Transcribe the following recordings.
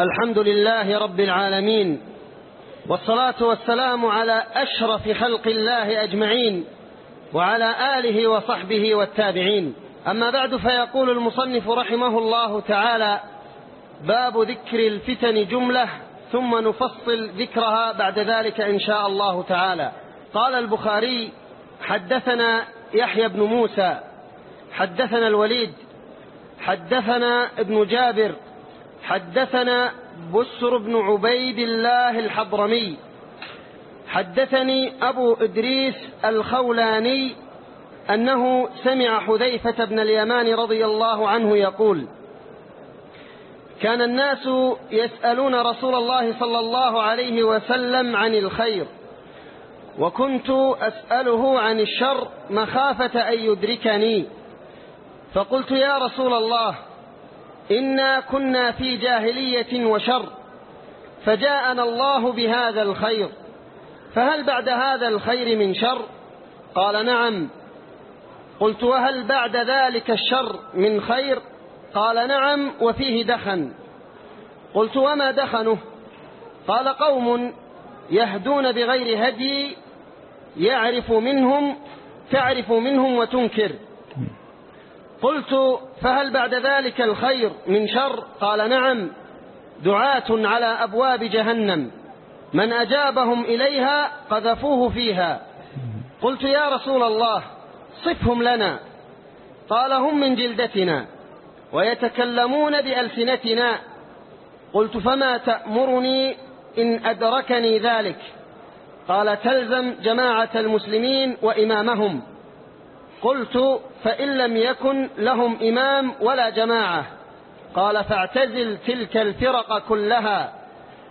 الحمد لله رب العالمين والصلاة والسلام على أشرف خلق الله أجمعين وعلى آله وصحبه والتابعين. أما بعد فيقول المصنف رحمه الله تعالى باب ذكر الفتن جملة ثم نفصل ذكرها بعد ذلك إن شاء الله تعالى. قال البخاري حدثنا يحيى بن موسى حدثنا الوليد حدثنا ابن جابر حدثنا بسر بن عبيد الله الحضرمي. حدثني أبو إدريس الخولاني أنه سمع حذيفة بن اليمان رضي الله عنه يقول كان الناس يسألون رسول الله صلى الله عليه وسلم عن الخير وكنت أسأله عن الشر مخافة أن يدركني فقلت يا رسول الله إنا كنا في جاهلية وشر فجاءنا الله بهذا الخير فهل بعد هذا الخير من شر؟ قال نعم. قلت وهل بعد ذلك الشر من خير؟ قال نعم وفيه دخن. قلت وما دخنه؟ قال قوم يهدون بغير هدي يعرف منهم تعرف منهم وتنكر. قلت فهل بعد ذلك الخير من شر؟ قال نعم دعاة على أبواب جهنم. من أجابهم إليها قذفوه فيها. قلت يا رسول الله صفهم لنا. قال هم من جلدتنا ويتكلمون بألسنتنا. قلت فما تأمرني إن أدركني ذلك؟ قال تلزم جماعة المسلمين وإمامهم. قلت فإن لم يكن لهم إمام ولا جماعة. قال فاعتزل تلك الفرق كلها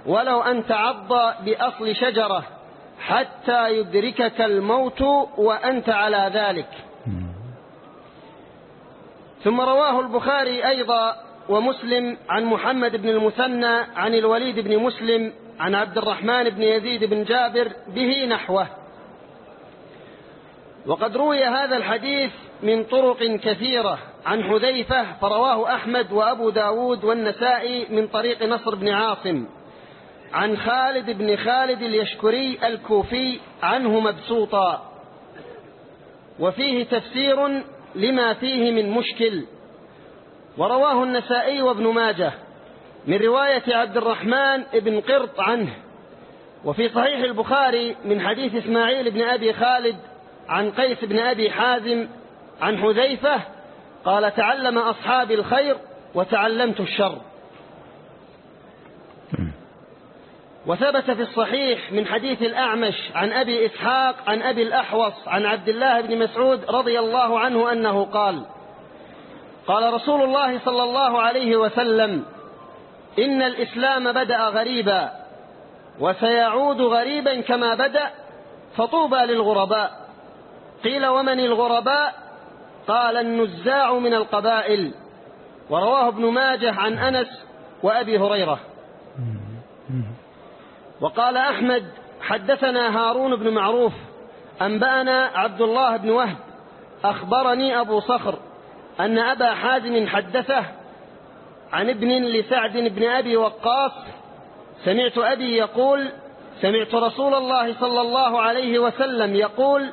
ولو أن تعض بأصل شجرة حتى يدركك الموت وأنت على ذلك. ثم رواه البخاري أيضا ومسلم عن محمد بن المثنى عن الوليد بن مسلم عن عبد الرحمن بن يزيد بن جابر به نحوه. وقد روي هذا الحديث من طرق كثيرة عن حذيفة فرواه أحمد وأبو داود والنسائي من طريق نصر بن عاصم عن خالد بن خالد اليشكري الكوفي عنه مبسوطا. وفيه تفسير لما فيه من مشكل ورواه النسائي وابن ماجه من رواية عبد الرحمن بن قرط عنه وفي صحيح البخاري من حديث إسماعيل بن أبي خالد عن قيس بن أبي حازم عن حذيفة قال تعلم أصحابي الخير وتعلمت الشر. وثبت في الصحيح من حديث الأعمش عن أبي إسحاق عن أبي الأحوص عن عبد الله بن مسعود رضي الله عنه أنه قال قال رسول الله صلى الله عليه وسلم إن الإسلام بدأ غريبا وسيعود غريبا كما بدأ فطوبى للغرباء. قيل ومن الغرباء؟ قال النزاع من القبائل. ورواه ابن ماجه عن أنس وأبي هريرة. وقال أحمد حدثنا هارون بن معروف أنبأنا عبد الله بن وهب أخبرني أبو صخر أن أبا حازم حدثه عن ابن لسعد بن أبي وقاص سمعت أبي يقول سمعت رسول الله صلى الله عليه وسلم يقول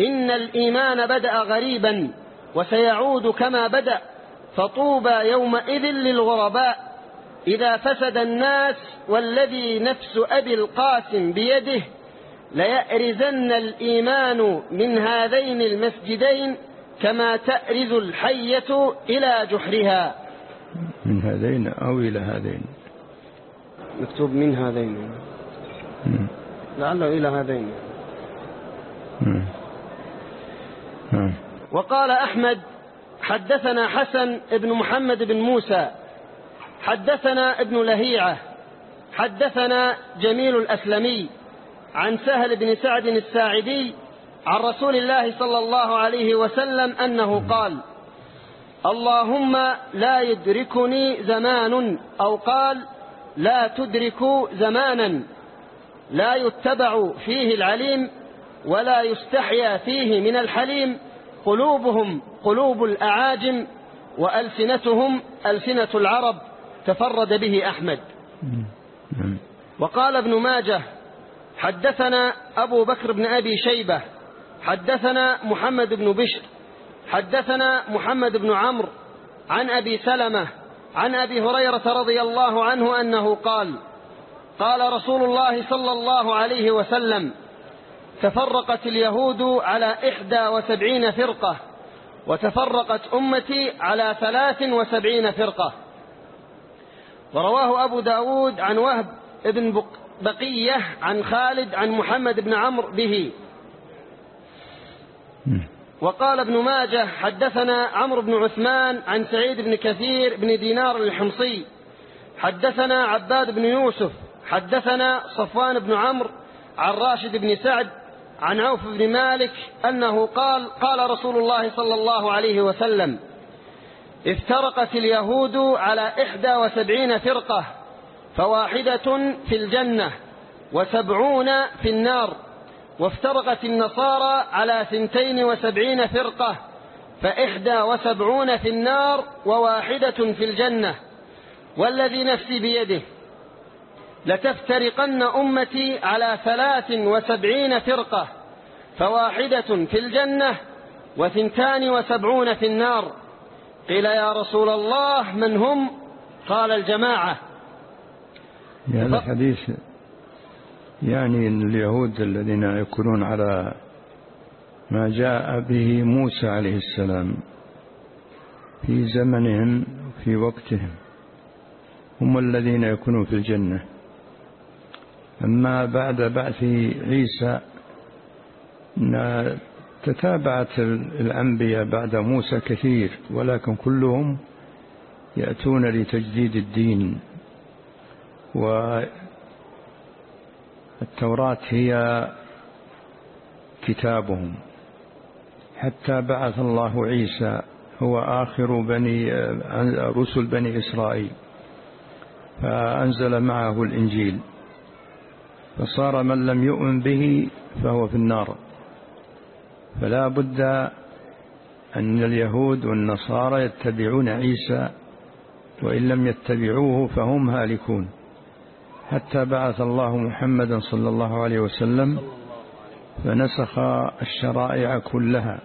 إن الإيمان بدأ غريبا وسيعود كما بدأ فطوبى يومئذ للغرباء إذا فسد الناس والذي نفس أبي القاسم بيده ليأرزن الإيمان من هذين المسجدين كما تأرز الحية إلى جحرها من هذين أو إلى هذين مكتوب من هذين. لعله إلى هذين مم. مم. وقال أحمد حدثنا حسن بن محمد بن موسى حدثنا ابن لهيعة حدثنا جميل الأسلمي عن سهل بن سعد الساعدي عن رسول الله صلى الله عليه وسلم أنه قال اللهم لا يدركني زمان أو قال لا تدرك زمانا لا يتبع فيه العليم ولا يستحيا فيه من الحليم قلوبهم قلوب الأعاجم وألسنتهم ألسنة العرب تفرد به أحمد. وقال ابن ماجه حدثنا أبو بكر بن أبي شيبة حدثنا محمد بن بشر حدثنا محمد بن عمرو عن أبي سلمة عن أبي هريرة رضي الله عنه أنه قال قال رسول الله صلى الله عليه وسلم تفرقت اليهود على إحدى وسبعين فرقة وتفرقت أمتي على ثلاث وسبعين فرقة. ورواه أبو داود عن وهب ابن بقية عن خالد عن محمد بن عمرو به. وقال ابن ماجه حدثنا عمرو بن عثمان عن سعيد بن كثير بن دينار الحمصي. حدثنا عباد بن يوسف. حدثنا صفوان بن عمرو عن راشد بن سعد عن عوف بن مالك أنه قال قال رسول الله صلى الله عليه وسلم افترقت اليهود على إحدى وسبعين فرقة فواحدة في الجنة وسبعون في النار وافترقت النصارى على ثنتين وسبعين فرقة فإحدى وسبعون في النار وواحدة في الجنة والذي نفسي بيده لتفترقن أمتي على ثلاث وسبعين فرقة فواحدة في الجنة وثنتان وسبعون في النار. قيل يا رسول الله من هم؟ قال الجماعة. هذا الحديث يعني اليهود الذين يكونون على ما جاء به موسى عليه السلام في زمنهم في وقتهم هم الذين يكونون في الجنة. أما بعد بعث عيسى تتابعت الأنبياء بعد موسى كثير ولكن كلهم يأتون لتجديد الدين. والتوراة هي كتابهم. حتى بعث الله عيسى هو آخر بني رسل بني إسرائيل فأنزل معه الإنجيل. فصار من لم يؤمن به فهو في النار. فلا بد أن اليهود والنصارى يتبعون عيسى وإن لم يتبعوه فهم هالكون. حتى بعث الله محمدا صلى الله عليه وسلم فنسخ الشرائع كلها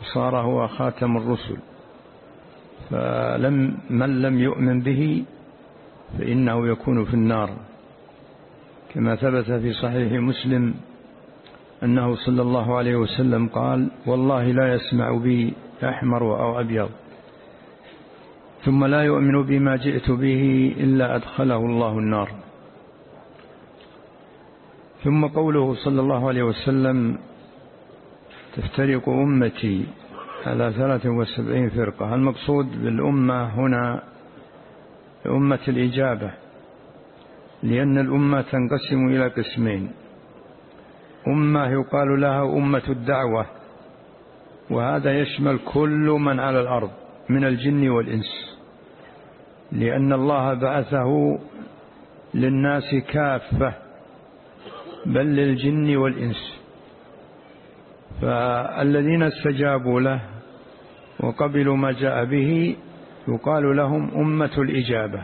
وصار هو خاتم الرسل. فلم من لم يؤمن به فإنه يكون في النار. كما ثبت في صحيح مسلم أنه صلى الله عليه وسلم قال والله لا يسمع بي أحمر أو أبيض ثم لا يؤمن بما جئت به إلا أدخله الله النار. ثم قوله صلى الله عليه وسلم تفترق أمتي على ثلاث وسبعين فرقة. المقصود بالأمة هنا أمة الإجابة لأن الأمة تنقسم إلى قسمين. أمة يقال لها أمة الدعوة وهذا يشمل كل من على الأرض من الجن والإنس. لأن الله بعثه للناس كافة بل للجن والإنس. فالذين استجابوا له وقبلوا ما جاء به يقال لهم أمة الإجابة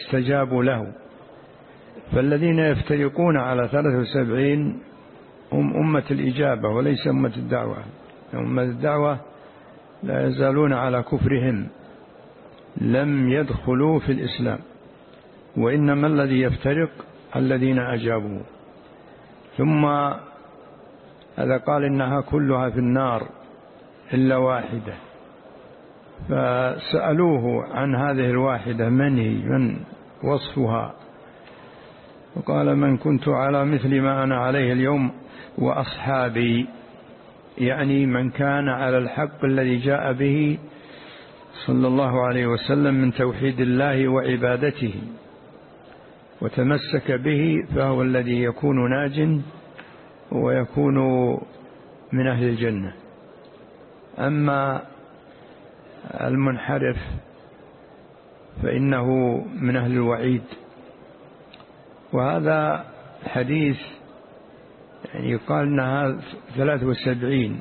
استجابوا له. فالذين يفترقون على 73 هم أمة الإجابة وليس أمة الدعوة. أمة الدعوة لا يزالون على كفرهم لم يدخلوا في الإسلام وإنما الذي يفترق الذين أجابوا. ثم هذا قال إنها كلها في النار إلا واحدة. فسألوه عن هذه الواحدة من هي؟ من وصفها؟ وقال من كنت على مثل ما أنا عليه اليوم وأصحابي يعني من كان على الحق الذي جاء به صلى الله عليه وسلم من توحيد الله وعبادته وتمسك به فهو الذي يكون ناج ويكون من أهل الجنة. أما المنحرف فإنه من أهل الوعيد. وهذا حديث يعني يقال أنها ثلاث وسبعين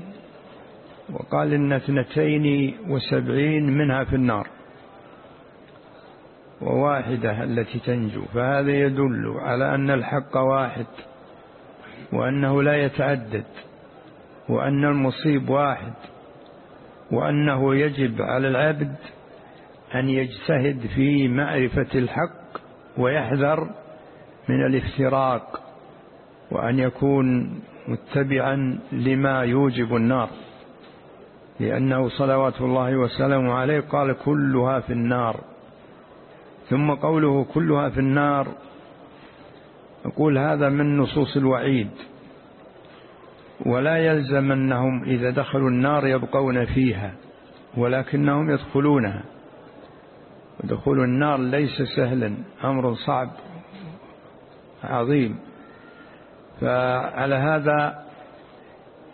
وقال إن اثنتين وسبعين منها في النار وواحدة التي تنجو فهذا يدل على أن الحق واحد وأنه لا يتعدد وأن المصيب واحد وأنه يجب على العبد أن يجتهد في معرفة الحق ويحذر من الافتراق وأن يكون متبعا لما يوجب النار لأنه صلوات الله وسلامه عليه قال كلها في النار. ثم قوله كلها في النار يقول هذا من نصوص الوعيد. ولا يلزم أنهم إذا دخلوا النار يبقون فيها ولكنهم يدخلونها. ودخول النار ليس سهلا أمر صعب. عظيم. فعلى هذا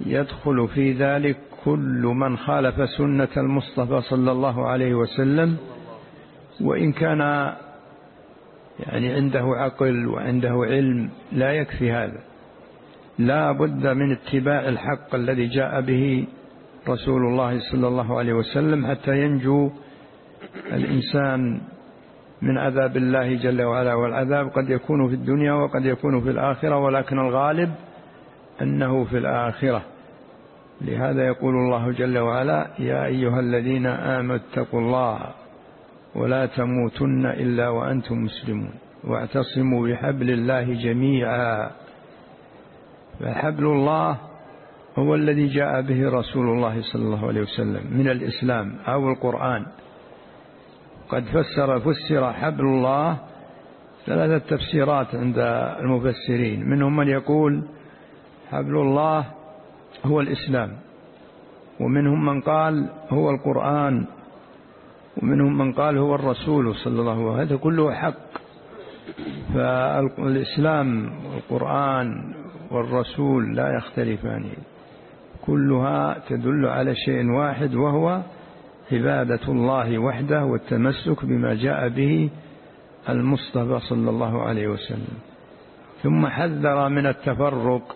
يدخل في ذلك كل من خالف سنة المصطفى صلى الله عليه وسلم وإن كان يعني عنده عقل وعنده علم لا يكفي هذا. لا بد من اتباع الحق الذي جاء به رسول الله صلى الله عليه وسلم حتى ينجو الإنسان من عذاب الله جل وعلا والعذاب قد يكون في الدنيا وقد يكون في الآخرة ولكن الغالب أنه في الآخرة. لهذا يقول الله جل وعلا يا أيها الذين آمنوا اتقوا الله ولا تموتن إلا وأنتم مسلمون واعتصموا بحبل الله جميعا. فحبل الله هو الذي جاء به رسول الله صلى الله عليه وسلم من الإسلام أو القرآن. قد فسر فسر حبل الله ثلاثة تفسيرات عند المفسرين منهم من يقول حبل الله هو الإسلام ومنهم من قال هو القرآن ومنهم من قال هو الرسول صلى الله عليه وسلم هذا كله حق. فالإسلام والقرآن والرسول لا يختلفان كلها تدل على شيء واحد وهو عبادة الله وحده والتمسك بما جاء به المصطفى صلى الله عليه وسلم. ثم حذر من التفرق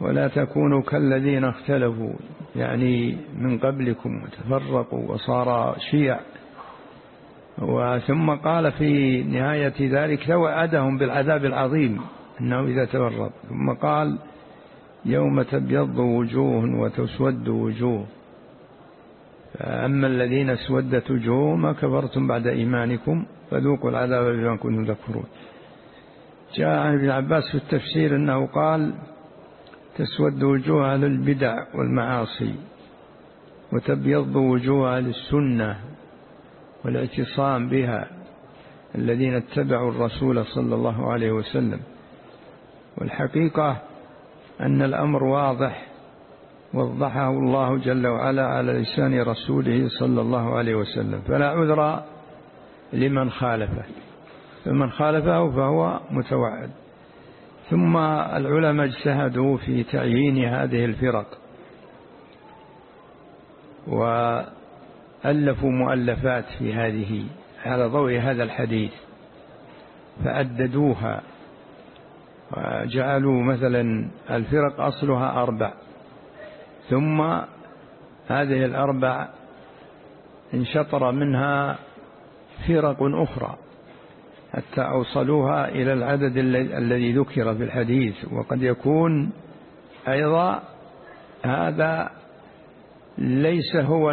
ولا تكونوا كالذين اختلفوا يعني من قبلكم وتفرقوا وصار شيع. وثم قال في نهاية ذلك توعدهم بالعذاب العظيم أنه إذا تفرق. ثم قال يوم تبيض وجوه وتسود وجوه. فأما الذين اسودت وجوههم كفرتم بعد إيمانكم فذوقوا العذاب بما كنتم تكفرون. جاء عن ابن عباس في التفسير أنه قال تسود وجوه أهل البدع والمعاصي وتبيض وجوه أهل السنة والاعتصام بها الذين اتبعوا الرسول صلى الله عليه وسلم. والحقيقة أن الأمر واضح وضحه الله جل وعلا على لسان رسوله صلى الله عليه وسلم. فلا عذر لمن خالفه. فمن خالفه فهو متوعد. ثم العلماء اجتهدوا في تعيين هذه الفرق. وألفوا مؤلفات في هذه على ضوء هذا الحديث. فعددوها وجعلوا مثلا الفرق أصلها أربع. ثم هذه الأربع انشطر منها فرق أخرى حتى أوصلوها إلى العدد الذي ذكر في الحديث. وقد يكون أيضا هذا ليس هو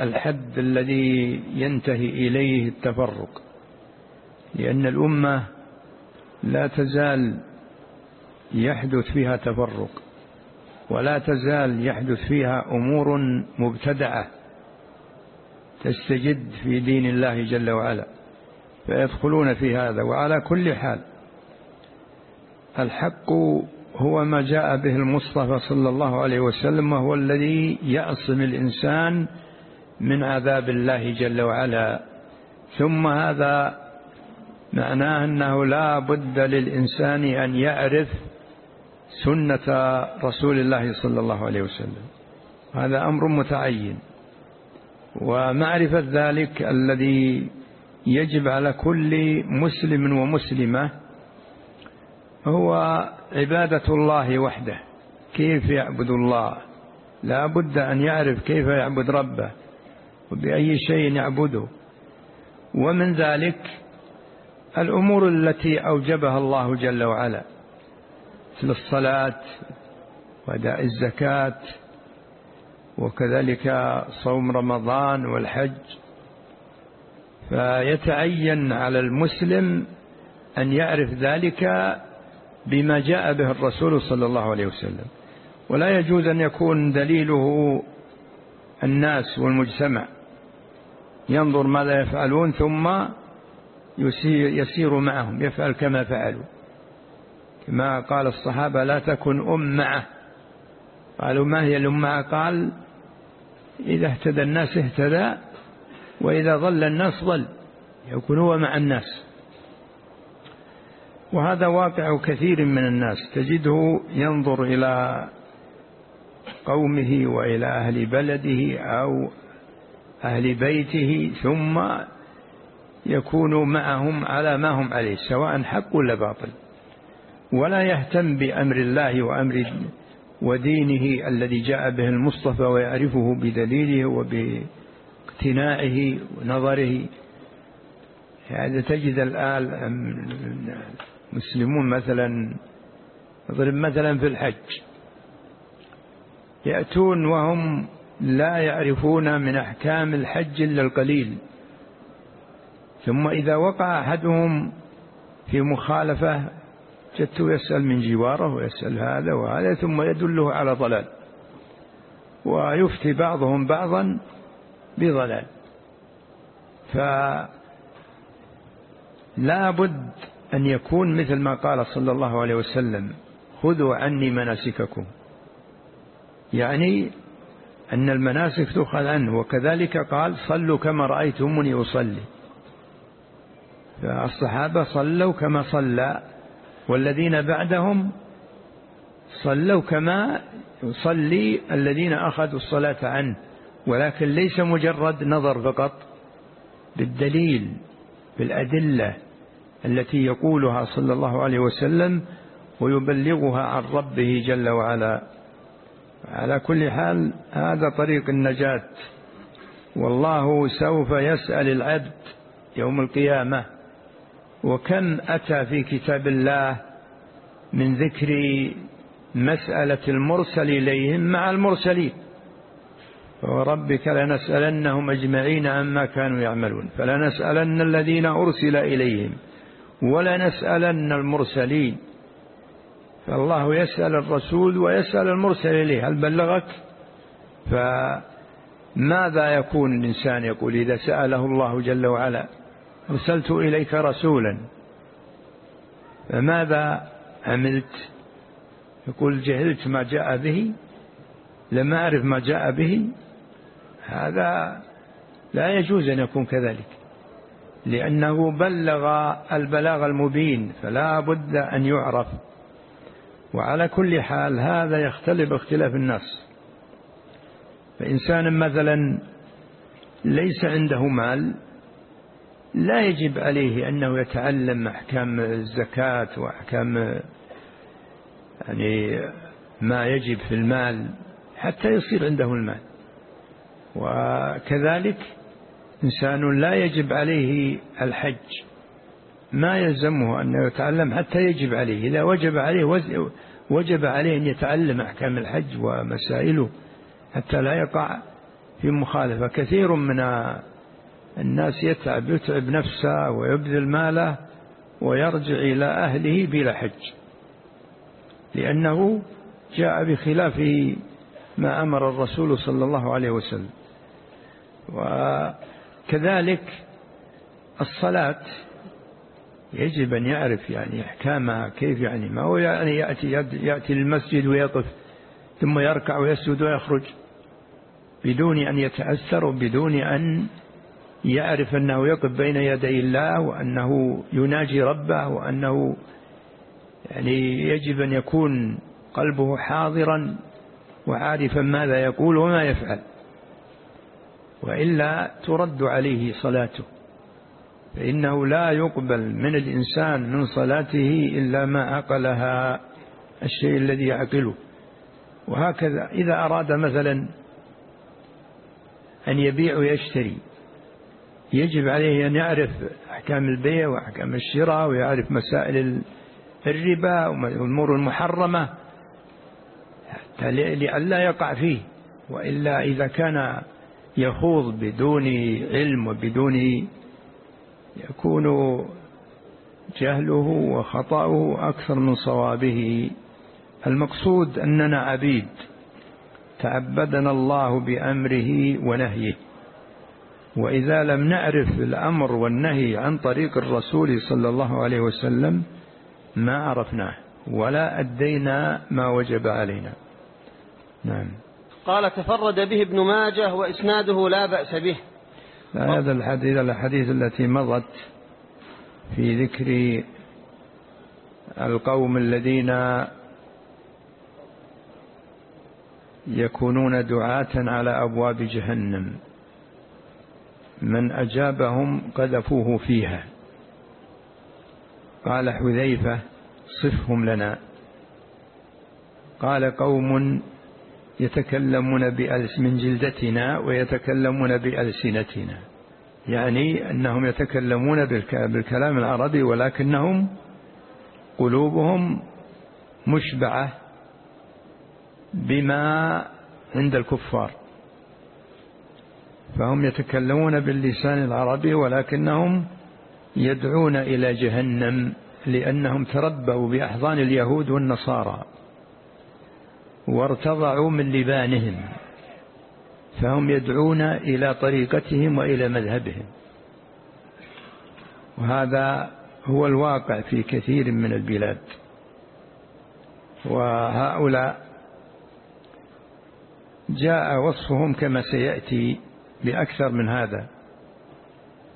الحد الذي ينتهي إليه التفرق لأن الأمة لا تزال يحدث فيها تفرق. ولا تزال يحدث فيها أمور مبتدعة تستجد في دين الله جل وعلا فيدخلون في هذا وعلى كل حال الحق هو ما جاء به المصطفى صلى الله عليه وسلم وهو الذي يعصم الإنسان من عذاب الله جل وعلا. ثم هذا معناه أنه لا بد للإنسان أن يعرف سنة رسول الله صلى الله عليه وسلم. هذا أمر متعين. ومعرفة ذلك الذي يجب على كل مسلم ومسلمة هو عبادة الله وحده. كيف يعبد الله؟ لا بد أن يعرف كيف يعبد ربه وبأي شيء يعبده. ومن ذلك الأمور التي أوجبها الله جل وعلا. مثل الصلاة وأداء الزكاة وكذلك صوم رمضان والحج. فيتعين على المسلم أن يعرف ذلك بما جاء به الرسول صلى الله عليه وسلم. ولا يجوز أن يكون دليله الناس والمجتمع. ينظر ماذا يفعلون ثم يسير معهم يفعل كما فعلوا. كما قال الصحابة لا تكن أمعة قالوا ما هي الأمعة قال إذا اهتدى الناس اهتدى وإذا ظل الناس ظل يكون هو مع الناس. وهذا واقع كثير من الناس. تجده ينظر إلى قومه وإلى أهل بلده أو أهل بيته ثم يكون معهم على ما هم عليه سواء حق ولا باطل. ولا يهتم بأمر الله وأمر ودينه الذي جاء به المصطفى ويعرفه بدليله وباقتناعه ونظره. هذا تجد الآن مسلمون مثلا اضرب مثلا في الحج. يأتون وهم لا يعرفون من أحكام الحج إلا القليل. ثم إذا وقع أحدهم في مخالفة جدته يسأل من جواره ويسأل هذا وهذا ثم يدله على ضلال. ويفتي بعضهم بعضا بضلال. فلا بد أن يكون مثل ما قال صلى الله عليه وسلم خذوا عني مناسككم. يعني أن المناسك تؤخذ عنه وكذلك قال صلوا كما رأيتموني أصلي. فالصحابة صلوا كما صلى والذين بعدهم صلوا كما يصلي الذين أخذوا الصلاة عنه ولكن ليس مجرد نظر فقط بالدليل بالأدلة التي يقولها صلى الله عليه وسلم ويبلغها عن ربه جل وعلا. على كل حال هذا طريق النجاة. والله سوف يسأل العبد يوم القيامة وكم أتى في كتاب الله من ذكر مسألة المرسل إليهم مع المرسلين. وربك لنسألنهم أجمعين عما كانوا يعملون. فلنسألن الذين أرسل إليهم ولنسألن المرسلين. فالله يسأل الرسول ويسأل المرسل إليه. هل بلغك؟ فماذا يكون الإنسان يقول إذا سأله الله جل وعلا أرسلت إليك رسولا؟ فماذا عملت يقول جهلت ما جاء به لم أعرف ما جاء به. هذا لا يجوز أن يكون كذلك لأنه بلغ البلاغ المبين فلا بد أن يعرف. وعلى كل حال هذا يختلف اختلاف الناس. فإنسان مثلا ليس عنده مال لا يجب عليه أنه يتعلم أحكام الزكاة وأحكام يعني ما يجب في المال حتى يصير عنده المال. وكذلك إنسان لا يجب عليه الحج. ما يلزمه أن يتعلم حتى يجب عليه. إذا وجب عليه وجب عليه أن يتعلم أحكام الحج ومسائله حتى لا يقع في مخالفة. كثير من الناس يتعب يتعب نفسه ويبذل ماله ويرجع إلى أهله بلا حج. لأنه جاء بخلاف ما أمر الرسول صلى الله عليه وسلم. وكذلك الصلاة يجب أن يعرف يعني أحكامها كيف يعني ما هو يعني يأتي, يأتي للمسجد ويقف ثم يركع ويسجد ويخرج بدون أن يتأثر وبدون أن يعرف أنه يقف بين يدي الله وأنه يناجي ربه وأنه يعني يجب أن يكون قلبه حاضرا وعارفا ماذا يقول وما يفعل. وإلا ترد عليه صلاته. فإنه لا يقبل من الإنسان من صلاته إلا ما عقلها الشيء الذي يعقله. وهكذا إذا أراد مثلا أن يبيع ويشتري يجب عليه أن يعرف أحكام البيع وأحكام الشراء ويعرف مسائل الربا والأمور المحرمة. حتى لئلا يقع فيه. وإلا إذا كان يخوض بدون علم وبدون يكون جهله وخطأه أكثر من صوابه. المقصود أننا عبيد. تعبدنا الله بأمره ونهيه. وإذا لم نعرف الأمر والنهي عن طريق الرسول صلى الله عليه وسلم ما عرفناه ولا أدينا ما وجب علينا. نعم. قال تفرد به ابن ماجه وإسناده لا بأس به. هذا الحديث الحديث التي مضت في ذكر القوم الذين يكونون دعاة على أبواب جهنم. من أجابهم قذفوه فيها. قال حذيفة صفهم لنا. قال قوم يتكلمون بألس من جلدتنا ويتكلمون بألسنتنا. يعني أنهم يتكلمون بالكلام العربي ولكنهم قلوبهم مشبعة بما عند الكفار. فهم يتكلمون باللسان العربي ولكنهم يدعون إلى جهنم لأنهم تربوا بأحضان اليهود والنصارى وارتضعوا من لبانهم فهم يدعون إلى طريقتهم وإلى مذهبهم. وهذا هو الواقع في كثير من البلاد. وهؤلاء جاء وصفهم كما سيأتي بأكثر من هذا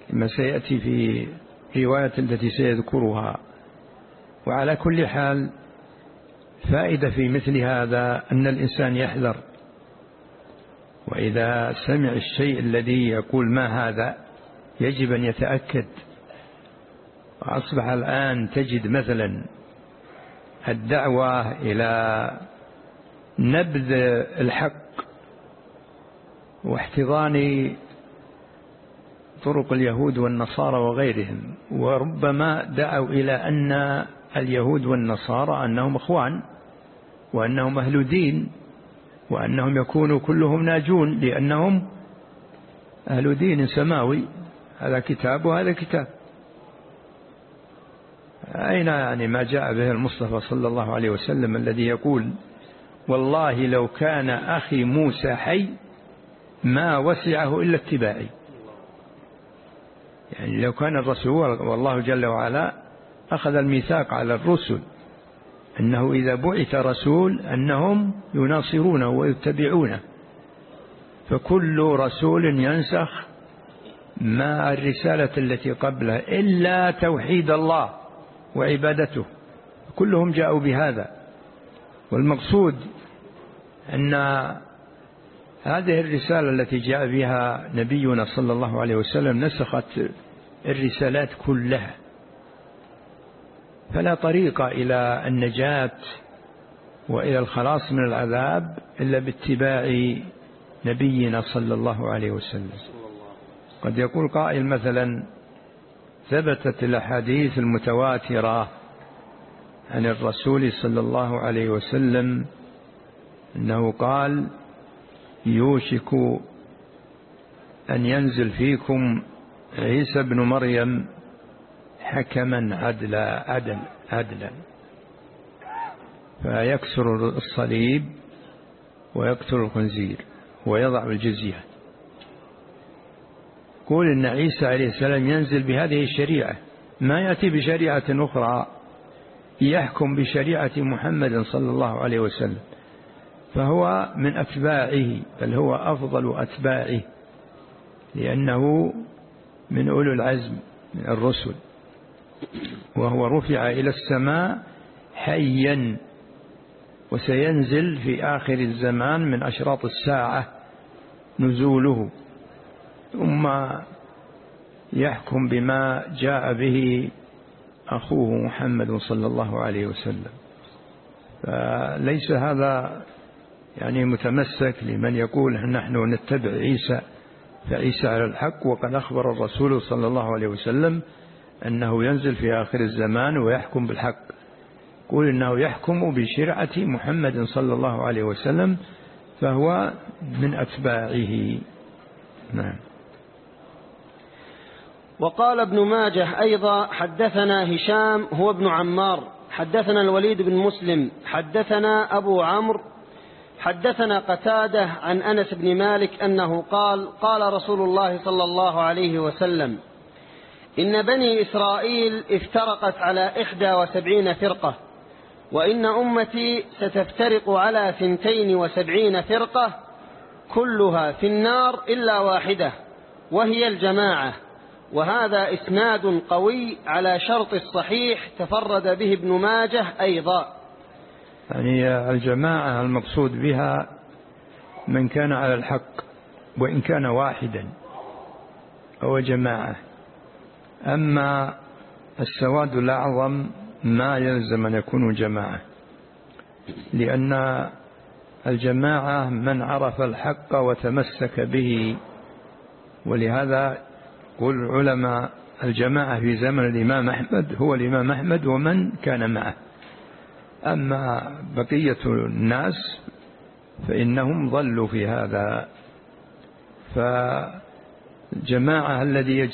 كما سيأتي في رواية التي سيذكرها. وعلى كل حال فائدة في مثل هذا أن الإنسان يحذر. وإذا سمع الشيء الذي يقول ما هذا يجب أن يتأكد. وأصبح الآن تجد مثلا الدعوة إلى نبذ الحق واحتضان طرق اليهود والنصارى وغيرهم وربما دعوا إلى أن اليهود والنصارى أنهم أخوان وأنهم أهل دين وأنهم يكونوا كلهم ناجون لأنهم أهل دين سماوي. هذا كتاب وهذا كتاب. أين يعني ما جاء به المصطفى صلى الله عليه وسلم الذي يقول والله لو كان أخي موسى حي ما وسعه إلا اتباعي. يعني لو كان الرسول والله جل وعلا أخذ الميثاق على الرسل أنه إذا بعث رسول أنهم يناصرونه ويتبعونه فكل رسول ينسخ ما الرسالة التي قبله إلا توحيد الله وعبادته كلهم جاءوا بهذا والمقصود أن هذه الرسالة التي جاء بها نبينا صلى الله عليه وسلم نسخت الرسالات كلها. فلا طريق إلى النجاة وإلى الخلاص من العذاب إلا باتباع نبينا صلى الله عليه وسلم. قد يقول قائل مثلا ثبتت الأحاديث المتواترة عن الرسول صلى الله عليه وسلم أنه قال يوشك أن ينزل فيكم عيسى بن مريم حكما عدلا عدل عدلا. فيكسر الصليب ويقتل الخنزير ويضع الجزية. قول إن عيسى عليه السلام ينزل بهذه الشريعة ما يأتي بشريعة أخرى يحكم بشريعة محمد صلى الله عليه وسلم. فهو من أتباعه بل هو أفضل أتباعه لأنه من أولو العزم من الرسل. وهو رفع إلى السماء حيا وسينزل في آخر الزمان من أشراط الساعة نزوله. ثم يحكم بما جاء به أخوه محمد صلى الله عليه وسلم. فليس هذا يعني متمسك لمن يقول نحن نتبع عيسى فعيسى على الحق. وقد أخبر الرسول صلى الله عليه وسلم أنه ينزل في آخر الزمان ويحكم بالحق. يقول إنه يحكم بشرعة محمد صلى الله عليه وسلم فهو من أتباعه. نعم. وقال ابن ماجه أيضا حدثنا هشام هو ابن عمار. حدثنا الوليد بن مسلم. حدثنا أبو عمرو حدثنا قتادة عن أنس بن مالك أنه قال قال رسول الله صلى الله عليه وسلم إن بني إسرائيل افترقت على إحدى وسبعين فرقة وإن أمتي ستفترق على ثنتين وسبعين فرقة كلها في النار إلا واحدة وهي الجماعة وهذا إسناد قوي على شرط الصحيح تفرد به ابن ماجه أيضا. يعني الجماعة المقصود بها من كان على الحق وإن كان واحدا هو جماعة. أما السواد الأعظم ما يلزم أن يكونوا جماعة لأن الجماعة من عرف الحق وتمسك به ولهذا يقول العلماء الجماعة في زمن الإمام أحمد هو الإمام أحمد ومن كان معه. أما بقية الناس فإنهم ضلوا في هذا. فجماعة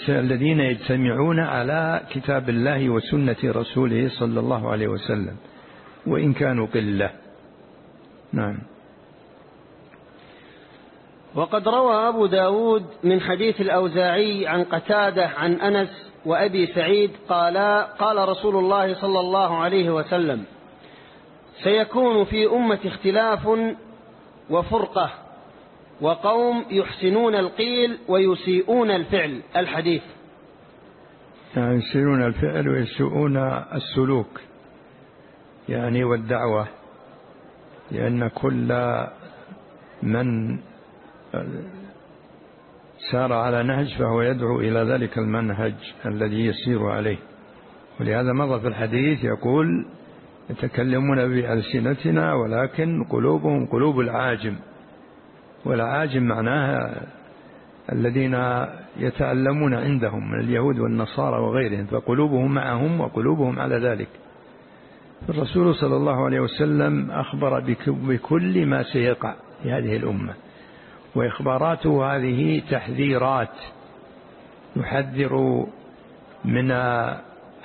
الذين يجتمعون على كتاب الله وسنة رسوله صلى الله عليه وسلم وإن كانوا قلة. نعم. وقد روى أبو داود من حديث الأوزاعي عن قتادة عن أنس وأبي سعيد قالا قال رسول الله صلى الله عليه وسلم سيكون في أمة اختلاف وفرقة وقوم يحسنون القيل ويسيئون الفعل الحديث. يعني يسيئون الفعل ويسيئون السلوك يعني والدعوة لأن كل من سار على نهج فهو يدعو إلى ذلك المنهج الذي يسير عليه. ولهذا مضى في الحديث يقول يتكلمون بألسنتنا ولكن قلوبهم قلوب العاجم. والعاجم معناها الذين يتألمون عندهم من اليهود والنصارى وغيرهم فقلوبهم معهم وقلوبهم على ذلك. الرسول صلى الله عليه وسلم أخبر بكل ما سيقع في هذه الأمة. وإخباراته هذه تحذيرات يحذر من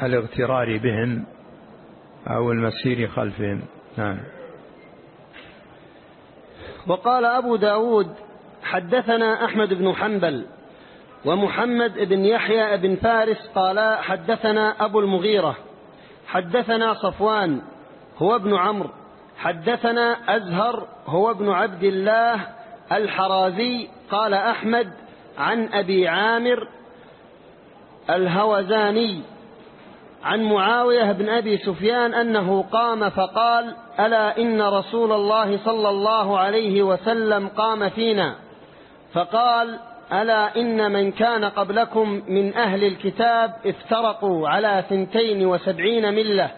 الاغترار بهم. أو المسير خلفهم. نعم. وقال أبو داود حدثنا أحمد بن حنبل ومحمد بن يحيى بن فارس قال حدثنا أبو المغيرة حدثنا صفوان هو ابن عمرو حدثنا أزهر هو ابن عبد الله الحرازي قال أحمد عن أبي عامر الهوزاني عن معاوية بن أبي سفيان أنه قام فقال ألا إن رسول الله صلى الله عليه وسلم قام فينا؟ فقال ألا إن من كان قبلكم من أهل الكتاب افترقوا على ثنتين وسبعين ملة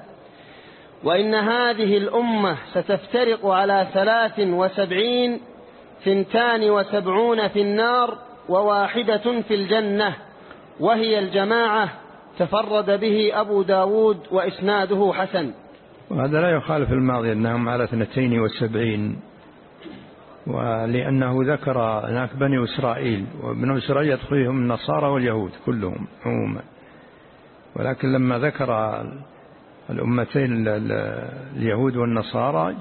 وإن هذه الأمة ستفترق على ثلاث وسبعين ثنتان وسبعون في النار وواحدة في الجنة وهي الجماعة تفرد به أبو داود وإسناده حسن. وهذا لا يخالف الماضي أنهم على اثنتين وسبعين ولأنه ذكر هناك بني إسرائيل وبني إسرائيل يدخلهم النصارى واليهود كلهم عموما. ولكن لما ذكر الأمتين اليهود والنصارى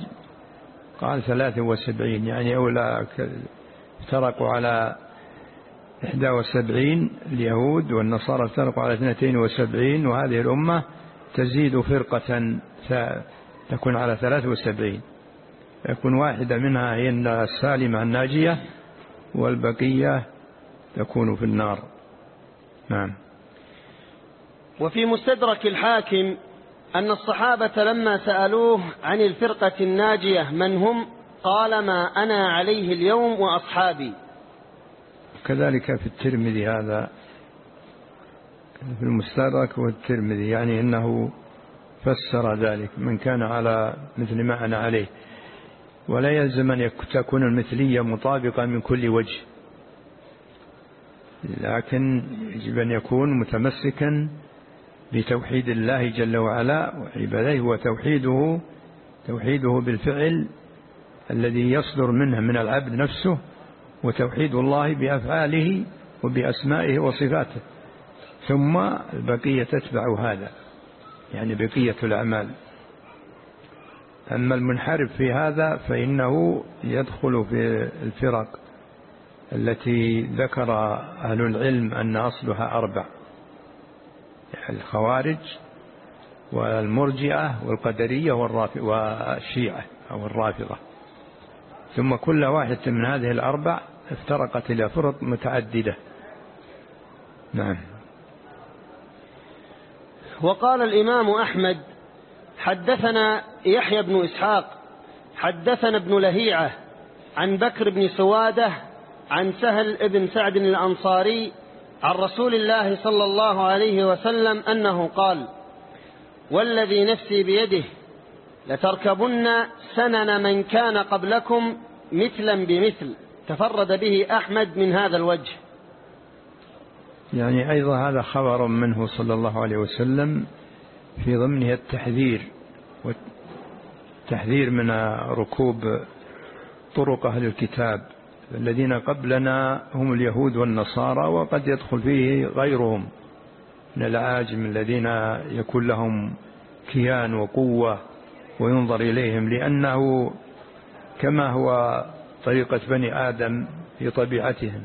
قال ثلاثة وسبعين يعني أولى افترقوا على 71 اليهود والنصارى افترقوا على 72 وهذه الأمة تزيد فرقة تكون على 73 يكون واحدة منها هي السالمة الناجية والبقية تكون في النار. نعم. وفي مستدرك الحاكم أن الصحابة لما سألوه عن الفرقة الناجية من هم قال ما أنا عليه اليوم وأصحابي. كذلك في الترمذي هذا في المستدرك والترمذي يعني إنه فسر ذلك من كان على مثل ما أنا عليه. ولا يلزم أن تكون المثلية مطابقة من كل وجه. لكن يجب أن يكون متمسكا بتوحيد الله جل وعلا وعباده وتوحيده توحيده بالفعل الذي يصدر منه من العبد نفسه وتوحيد الله بأفعاله وبأسمائه وصفاته. ثم البقية تتبع هذا يعني بقية الأعمال. أما المنحرف في هذا فإنه يدخل في الفرق التي ذكر أهل العلم أن أصلها أربع الخوارج والمرجئة والقدرية والشيعة أو الرافضة. ثم كل واحد من هذه الأربع افترقت إلى فرق متعددة. نعم. وقال الإمام أحمد حدثنا يحيى بن إسحاق حدثنا ابن لهيعة عن بكر بن سوادة عن سهل بن سعد الأنصاري عن رسول الله صلى الله عليه وسلم أنه قال والذي نفسي بيده لتركبن سنن من كان قبلكم مثلا بمثل. تفرد به أحمد من هذا الوجه. يعني أيضا هذا خبر منه صلى الله عليه وسلم في ضمنه التحذير والتحذير من ركوب طرق أهل الكتاب. الذين قبلنا هم اليهود والنصارى وقد يدخل فيه غيرهم من العاجم الذين يكون لهم كيان وقوة وينظر إليهم لأنه كما هو طريقة بني آدم في طبيعتهم.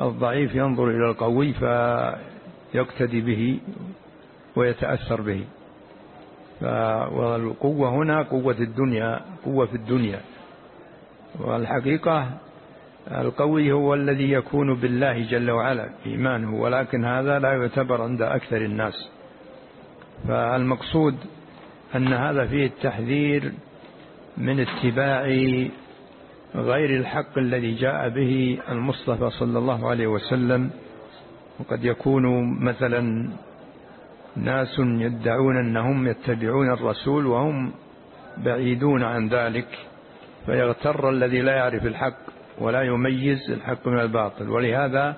الضعيف ينظر إلى القوي فيقتدي به ويتأثر به. والقوة هنا قوة الدنيا قوة في الدنيا. والحقيقة القوي هو الذي يكون بالله جل وعلا إيمانه ولكن هذا لا يعتبر عند أكثر الناس. فالمقصود أن هذا فيه التحذير من اتباع غير الحق الذي جاء به المصطفى صلى الله عليه وسلم. وقد يكون مثلا ناس يدعون أنهم يتبعون الرسول وهم بعيدون عن ذلك فيغتر الذي لا يعرف الحق ولا يميز الحق من الباطل. ولهذا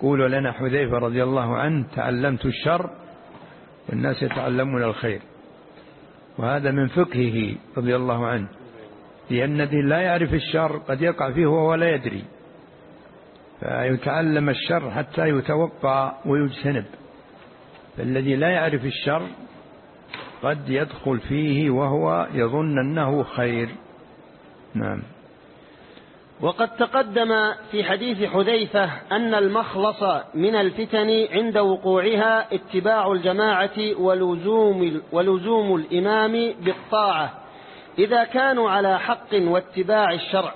قول لنا حذيفة رضي الله عنه تعلمت الشر والناس يتعلمون الخير. وهذا من فقهه رضي الله عنه. لأن الذي لا يعرف الشر قد يقع فيه وهو لا يدري. فيتعلم الشر حتى يتوقع ويجتنب. فالذي لا يعرف الشر قد يدخل فيه وهو يظن أنه خير. نعم. وقد تقدم في حديث حذيفة أن المخلص من الفتن عند وقوعها اتباع الجماعة ولزوم, ولزوم الإمام بالطاعة. إذا كانوا على حق واتباع الشرع.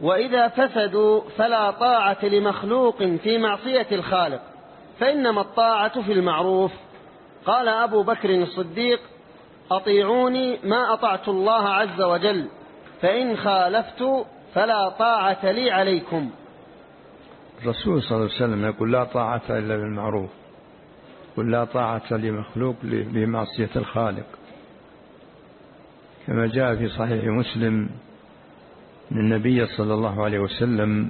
وإذا فسدوا فلا طاعة لمخلوق في معصية الخالق فإنما الطاعة في المعروف. قال أبو بكر الصديق أطيعوني ما أطعت الله عز وجل فإن خالفت فلا طاعة لي عليكم. الرسول صلى الله عليه وسلم يقول لا طاعة إلا بالمعروف قل لا طاعة لمخلوق بمعصية الخالق. كما جاء في صحيح مسلم أن النبي صلى الله عليه وسلم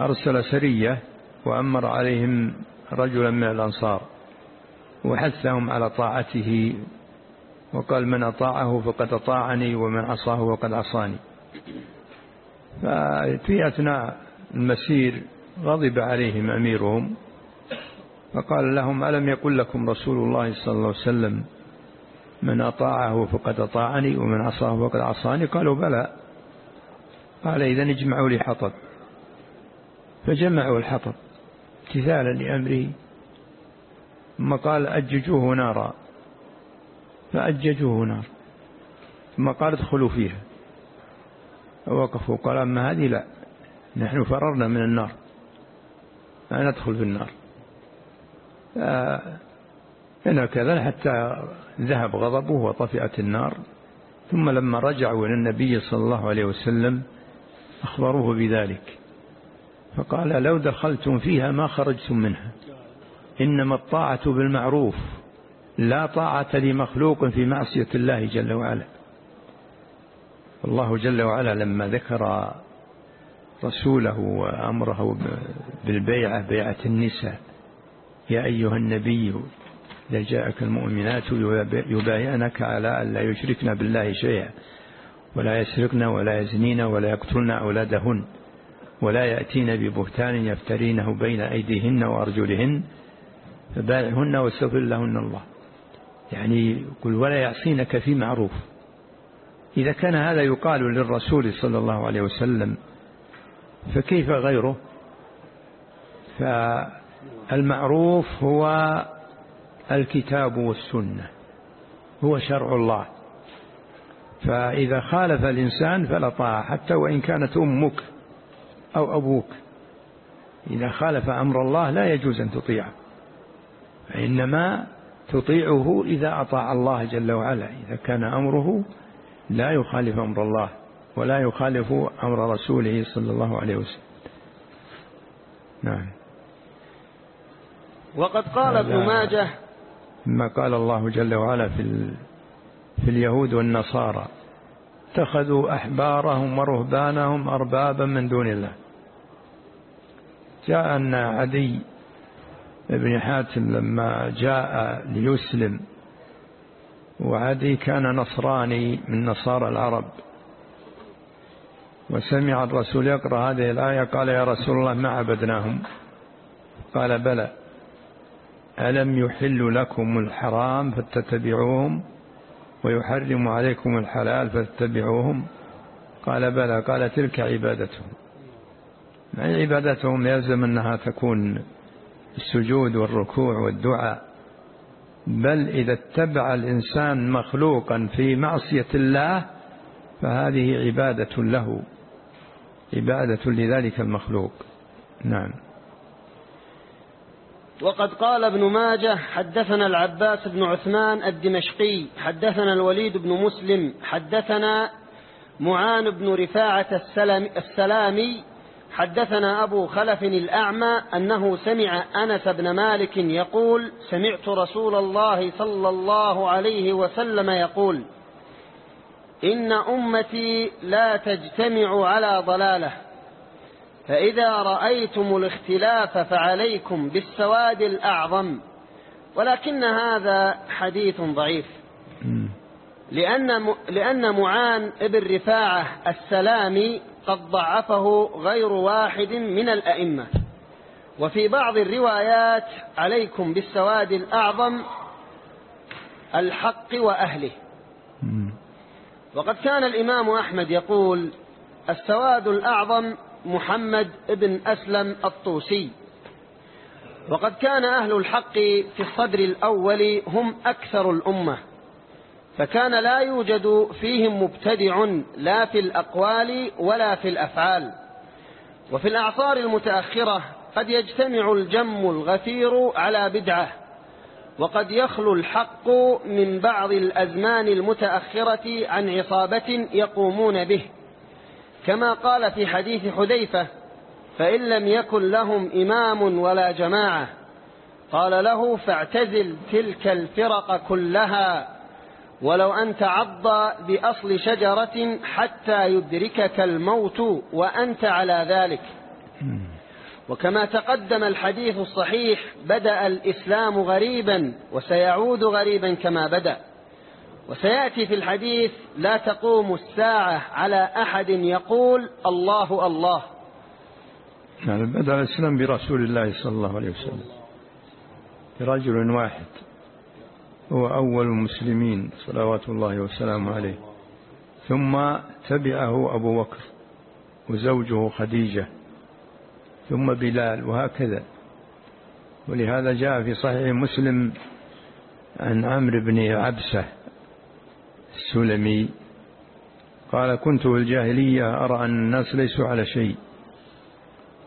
أرسل سرية وأمر عليهم رجلا من الأنصار وحثهم على طاعته وقال من أطاعه فقد أطاعني ومن عصاه فقد عصاني ففي أثناء المسير غضب عليهم أميرهم فقال لهم ألم يقل لكم رسول الله صلى الله عليه وسلم من أطاعه فقد أطاعني ومن عصاه فقد عصاني. قالوا بلى. قال إذا اجمعوا لي حطب. فجمعوا الحطب امتثالا لأمره. ثم قال أججوه نارا. فأججوه نار ثم قال ادخلوا فيها. فوقفوا قال أما هذه لا. نحن فررنا من النار. لا ندخل في النار. فإن كذا حتى ذهب غضبه وطفئت النار. ثم لما رجعوا إلى النبي صلى الله عليه وسلم أخبروه بذلك. فقال لو دخلتم فيها ما خرجتم منها. إنما الطاعة بالمعروف لا طاعة لمخلوق في معصية الله جل وعلا. الله جل وعلا لما ذكر رسوله وأمره بالبيعة بيعة النساء يا أيها النبي إذا جاءك المؤمنات يبايعنك على أن لا يشركن بالله شيئا ولا يسرقن ولا يزنين ولا يقتلن أولادهن ولا يأتين ببهتان يفترينه بين أيديهن وأرجلهن فبايعهن واستغفر لهن الله. يعني يقول ولا يعصينك في معروف. إذا كان هذا يقال للرسول صلى الله عليه وسلم فكيف غيره؟ فالمعروف هو الكتاب والسنة هو شرع الله. فإذا خالف الإنسان فلا طاعة حتى وإن كانت أمك أو أبوك. إذا خالف أمر الله لا يجوز أن تطيعه فإنما تطيعه إذا أطاع الله جل وعلا. إذا كان أمره لا يخالف أمر الله ولا يخالف أمر رسوله صلى الله عليه وسلم. نعم. وقد قال ابن ماجه ما قال الله جل وعلا في في اليهود والنصارى. اتخذوا أحبارهم ورهبانهم أربابا من دون الله. جاء أن عدي بن حاتم لما جاء ليسلم وعدي كان نصراني من نصارى العرب. وسمع الرسول يقرأ هذه الآية قال يا رسول الله ما عبدناهم؟ قال بلى. ألم يحل لكم الحرام فاتتبعوهم ويحرم عليكم الحلال فاتبعوهم؟ قال بلى قال تلك عبادتهم. يعني عبادتهم؟ يلزم أنها تكون السجود والركوع والدعاء. بل إذا اتبع الإنسان مخلوقا في معصية الله فهذه عبادة له. عبادة لذلك المخلوق. نعم. وقد قال ابن ماجه حدثنا العباس بن عثمان الدمشقي حدثنا الوليد بن مسلم حدثنا معان بن رفاعة السلامي حدثنا أبو خلف الأعمى أنه سمع أنس بن مالك يقول سمعت رسول الله صلى الله عليه وسلم يقول إن أمتي لا تجتمع على ضلالة فإذا رأيتم الاختلاف فعليكم بالسواد الأعظم. ولكن هذا حديث ضعيف. لأن, لأن معان ابن رفاعة السلامي قد ضعفه غير واحد من الأئمة. وفي بعض الروايات عليكم بالسواد الأعظم الحق وأهله. وقد كان الإمام أحمد يقول السواد الأعظم محمد بن أسلم الطوسي. وقد كان أهل الحق في الصدر الأول هم أكثر الأمة فكان لا يوجد فيهم مبتدع لا في الأقوال ولا في الأفعال. وفي الأعصار المتأخرة قد يجتمع الجم الغفير على بدعة وقد يخلو الحق من بعض الأزمان المتأخرة عن عصابة يقومون به. كما قال في حديث حذيفة فإن لم يكن لهم إمام ولا جماعة قال له فاعتزل تلك الفرق كلها ولو أن تعض بأصل شجرة حتى يدركك الموت وأنت على ذلك. وكما تقدم الحديث الصحيح بدأ الإسلام غريبا وسيعود غريبا كما بدأ. وسيأتي في الحديث لا تقوم الساعة على أحد يقول الله الله. يعني بدأ الإسلام برسول الله صلى الله عليه وسلم برجل واحد هو أول المسلمين صلوات الله وسلامه عليه. ثم تبعه أبو بكر وزوجه خديجة ثم بلال وهكذا. ولهذا جاء في صحيح مسلم عن عمرو بن عبسة السلمي قال كنت في الجاهلية أرى أن الناس ليسوا على شيء.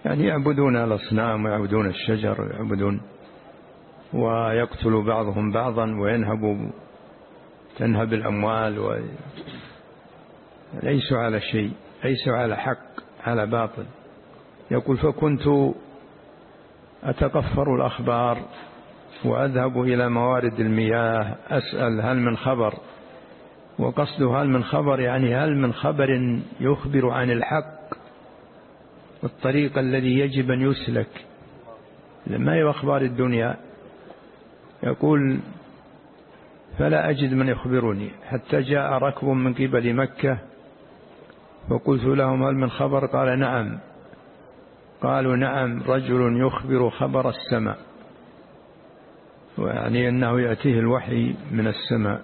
يعني يعبدون الأصنام ويعبدون الشجر ويعبدون ويقتل بعضهم بعضا وينهب تنهب الأموال و ليسوا على شيء ليسوا على حق على باطل. يقول فكنت أتقفر الأخبار وأذهب إلى موارد المياه أسأل هل من خبر وقصده هل من خبر يعني هل من خبر يخبر عن الحق الطريق الذي يجب أن يسلك؟ ما هي أخبار الدنيا؟ يقول فلا أجد من يخبرني. حتى جاء ركب من قبل مكة فقلت لهم هل من خبر؟ قال نعم. قالوا نعم رجل يخبر خبر السماء. ويعني أنه يأتيه الوحي من السماء.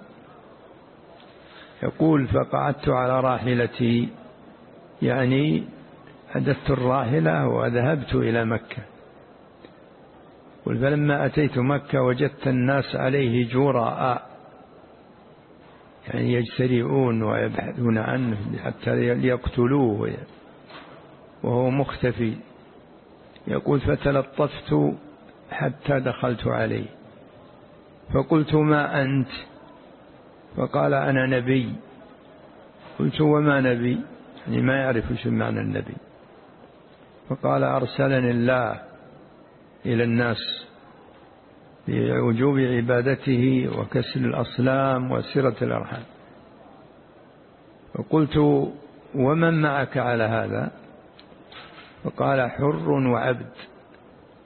يقول فقعدت على راحلتي يعني حدثت الراحلة وذهبت إلى مكة. فلما أتيت مكة وجدت الناس عليه جراء يعني يجترئون ويبحثون عنه حتى ليقتلوه وهو مختفي. يقول فتلطفت حتى دخلت عليه. فقلت ما أنت؟ فقال أنا نبي. قلت وما نبي؟ يعني ما يعرف شو معنى النبي. فقال أرسلني الله إلى الناس لوجوب عبادته وكسر الأصلام وسرة الأرحام. فقلت ومن معك على هذا؟ فقال حر وعبد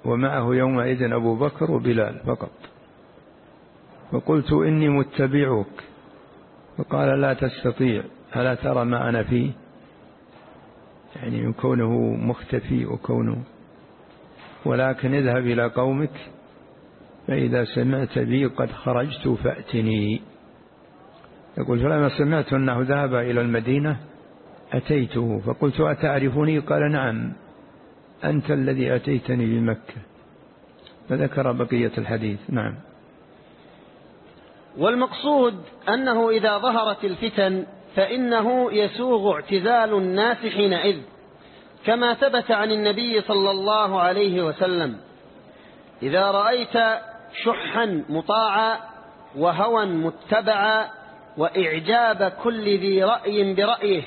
ومعه يومئذ أبو بكر وبلال فقط. فقلت إني متبعك. فقال لا تستطيع ألا ترى ما أنا فيه؟ يعني من كونه مختفي وكونه. ولكن اذهب إلى قومك فإذا سمعت بي قد خرجت فأتني. يقول فلما سمعت أنه ذهب إلى المدينة أتيته فقلت أتعرفني؟ قال نعم أنت الذي أتيتني بمكة. فذكر بقية الحديث. نعم. والمقصود أنه إذا ظهرت الفتن فإنه يسوغ اعتزال الناس حينئذ كما ثبت عن النبي صلى الله عليه وسلم إذا رأيت شحا مطاعا وهوى متبعا وإعجاب كل ذي رأي برأيه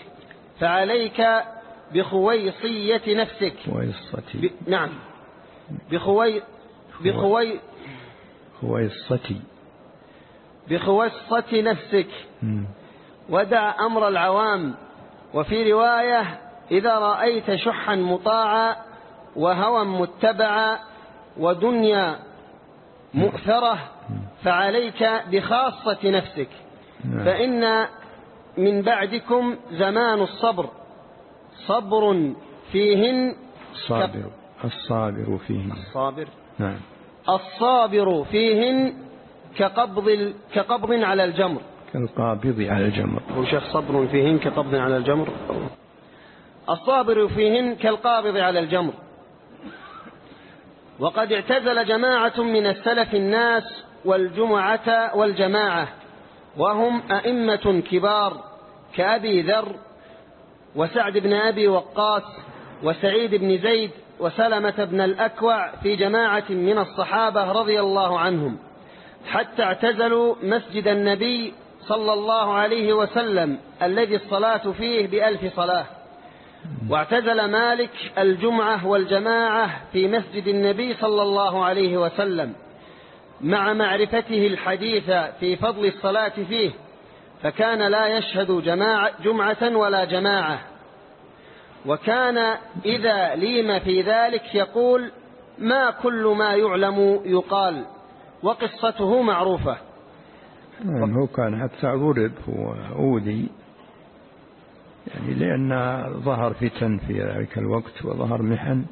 فعليك بخويصية نفسك. خويصتي. ب... نعم. بخوي بخوي خويصتي. بخوصة نفسك. ودع أمر العوام. وفي رواية إذا رأيت شحا مطاعا وهوى متبعا ودنيا مؤثرة فعليك بخاصة نفسك. نعم. فإن من بعدكم زمان الصبر. صبر فيهن الصابر. الصابر فيهن. الصابر. نعم. الصابر فيهن كقبض كقبض على الجمر. كالقابض على الجمر. هو شيخ صبر فيهن كقبض على الجمر. الصابر فيهن كالقابض على الجمر. وقد اعتزل جماعة من السلف الناس والجمعة والجماعة وهم أئمة كبار كأبي ذر وسعد بن أبي وقاص وسعيد بن زيد وسلمة بن الأكوع في جماعة من الصحابة رضي الله عنهم. حتى اعتزلوا مسجد النبي صلى الله عليه وسلم الذي الصلاة فيه بألف صلاة. واعتزل مالك الجمعة والجماعة في مسجد النبي صلى الله عليه وسلم مع معرفته الحديث في فضل الصلاة فيه فكان لا يشهد جماعة جمعة ولا جماعة. وكان إذا ليم في ذلك يقول ما كل ما يعلم يقال. وقصته معروفة. نعم هو كان حتى ضرب وأوذي يعني لأن ظهر فتن في ذلك الوقت وظهر محن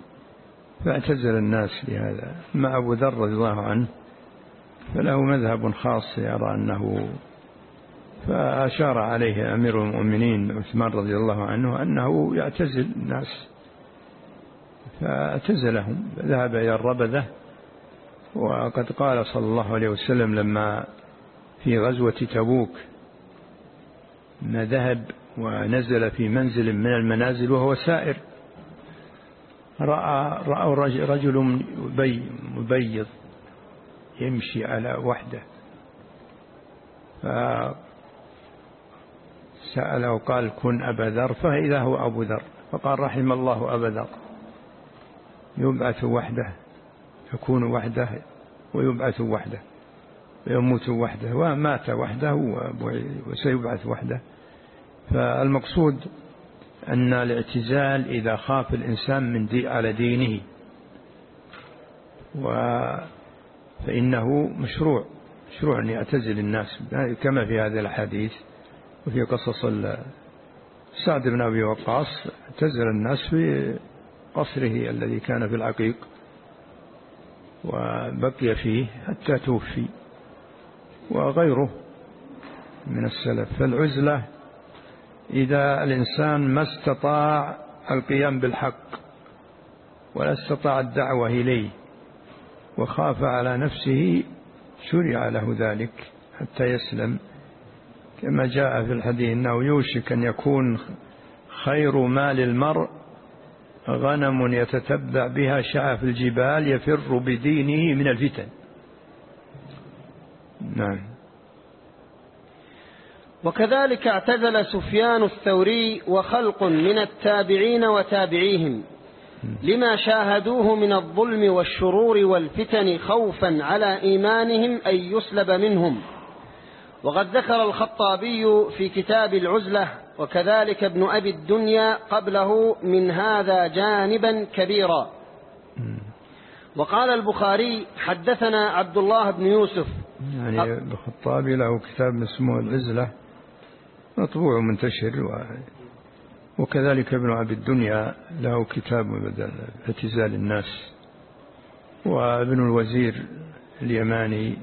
فاعتزل الناس لهذا مع أبو ذر رضي الله عنه فله مذهب خاص يرى أنه فأشار عليه أمير المؤمنين عثمان رضي الله عنه أنه يعتزل الناس فاعتزلهم ذهب إلى الربذة وقد قال صلى الله عليه وسلم لما في غزوة تبوك ما ذهب ونزل في منزل من المنازل وهو سائر رأى رأى رجل مبيض يمشي على وحده. فسأله قال كن أبا ذر. فإذا هو أبو ذر فقال رحم الله أبا ذر. يبعث وحده. يكون وحده ويبعث وحده ويموت وحده ومات وحده وسيبعث وحده. فالمقصود أن الاعتزال إذا خاف الإنسان من دي على دينه. و فإنه مشروع مشروع أن يعتزل الناس. كما في هذه الحديث وفي قصص سعد بن أبي وقاص اعتزل الناس في قصره الذي كان في العقيق. وبقي فيه حتى توفي. وغيره من السلف. فالعزلة إذا الإنسان ما استطاع القيام بالحق ولا استطاع الدعوة إليه وخاف على نفسه شرع له ذلك حتى يسلم. كما جاء في الحديث أنه يوشك أن يكون خير مال المرء غنم يتتبع بها شعف الجبال يفر بدينه من الفتن. نعم. وكذلك اعتزل سفيان الثوري وخلق من التابعين وتابعيهم لما شاهدوه من الظلم والشرور والفتن خوفا على إيمانهم أن يسلب منهم. وقد ذكر الخطابي في كتاب العزلة وكذلك ابن أبي الدنيا قبله من هذا جانبا كبيرا. وقال البخاري حدثنا عبد الله بن يوسف. يعني الخطابي له كتاب اسمه العزلة مطبوع منتشر و وكذلك ابن عبد الدنيا له كتاب اعتزال الناس. وابن الوزير اليماني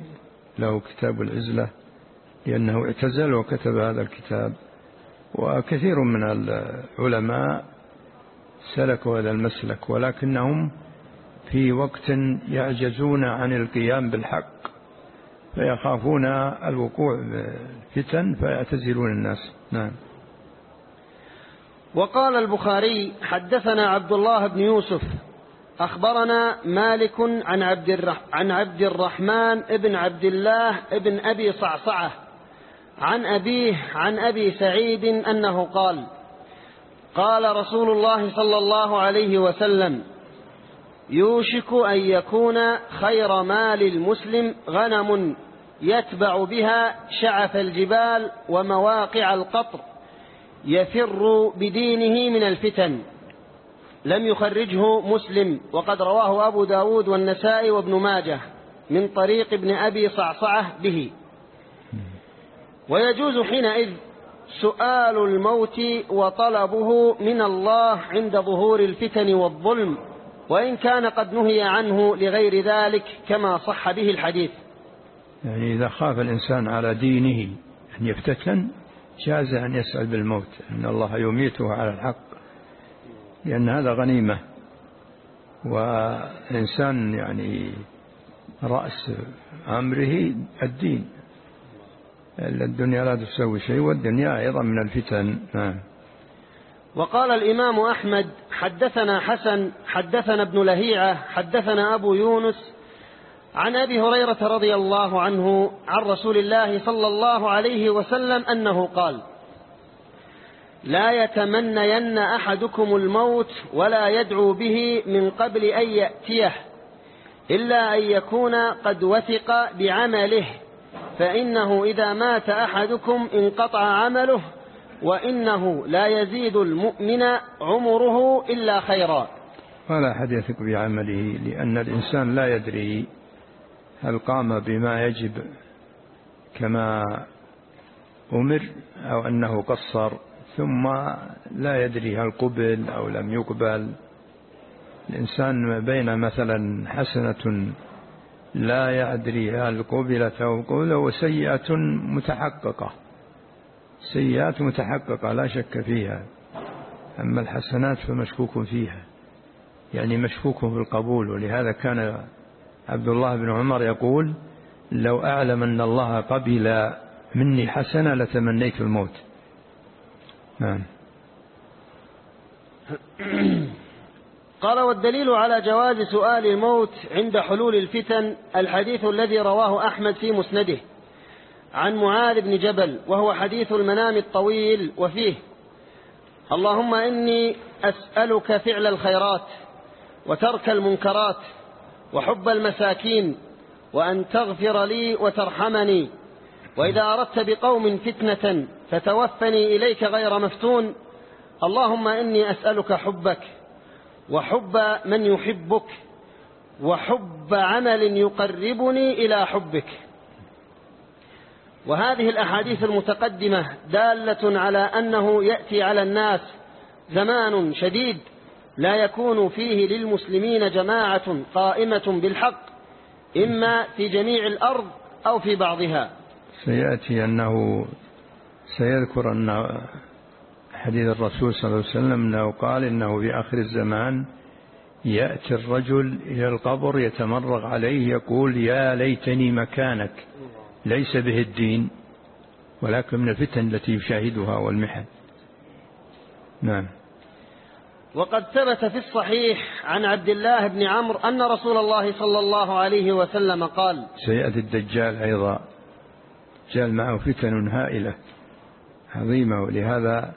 له كتاب العزلة لأنه اعتزل وكتب هذا الكتاب. وكثير من العلماء سلكوا هذا المسلك ولكنهم في وقت يعجزون عن القيام بالحق فيخافون الوقوع فتن فيعتزلون الناس. نعم. وقال البخاري حدثنا عبد الله بن يوسف أخبرنا مالك عن عبد, عن عبد الرحمن ابن عبد الله ابن أبي صعصعة عن أبيه عن أبي سعيد أنه قال قال رسول الله صلى الله عليه وسلم يوشك أن يكون خير مال المسلم غنم يتبع بها شعف الجبال ومواقع القطر يفر بدينه من الفتن. لم يخرجه مسلم وقد رواه أبو داود والنسائي وابن ماجه من طريق ابن أبي صعصعة به. ويجوز حينئذ سؤال الموت وطلبه من الله عند ظهور الفتن والظلم وإن كان قد نهي عنه لغير ذلك كما صح به الحديث. يعني إذا خاف الإنسان على دينه أن يفتتن جاز أن يسأل بالموت أن الله يميته على الحق لأن هذا غنيمة. وإنسان يعني رأس أمره الدين. الدنيا لا تسوي شيء والدنيا أيضا من الفتن. نعم. وقال الإمام أحمد حدثنا حسن حدثنا ابن لهيعة حدثنا أبو يونس عن أبي هريرة رضي الله عنه عن رسول الله صلى الله عليه وسلم أنه قال لا يتمنين أحدكم الموت ولا يدعو به من قبل أن يأتيه إلا أن يكون قد وثق بعمله. فإنه إذا مات أحدكم انقطع عمله وإنه لا يزيد المؤمن عمره إلا خيرا. ولا أحد يثق بعمله لأن الإنسان لا يدري هل قام بما يجب كما أمر أو أنه قصر ثم لا يدري هل قبل أو لم يقبل. الإنسان بين مثلا حسنة لا يدري هل قبلت أو قبل وسيئة متحققة. سيئات متحققة لا شك فيها. أما الحسنات فمشكوك فيها. يعني مشكوك في القبول ولهذا كان عبد الله بن عمر يقول لو أعلم أن الله قبل مني حسنة لتمنيت الموت. نعم. قال والدليل على جواز سؤال الموت عند حلول الفتن الحديث الذي رواه أحمد في مسنده. عن معاذ بن جبل وهو حديث المنام الطويل وفيه اللهم إني أسألك فعل الخيرات وترك المنكرات وحب المساكين وأن تغفر لي وترحمني. وإذا أردت بقوم فتنة فتوفني إليك غير مفتون اللهم إني أسألك حبك وحب من يحبك وحب عمل يقربني إلى حبك. وهذه الأحاديث المتقدمة دالة على أنه يأتي على الناس زمان شديد لا يكون فيه للمسلمين جماعة قائمة بالحق إما في جميع الأرض أو في بعضها. سيأتي أنه سيذكر أن حديث الرسول صلى الله عليه وسلم أنه قال إنه في آخر الزمان يأتي الرجل إلى القبر يتمرغ عليه يقول يا ليتني مكانك ليس به الدين ولكن من الفتن التي يشاهدها والمحن. نعم. وقد ثبت في الصحيح عن عبد الله بن عمرو أن رسول الله صلى الله عليه وسلم قال سيأتي الدجال أيضا. الدجال معه فتن هائلة عظيمة ولهذا